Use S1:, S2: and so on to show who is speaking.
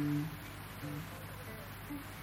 S1: Mm-hmm. Mm-hmm.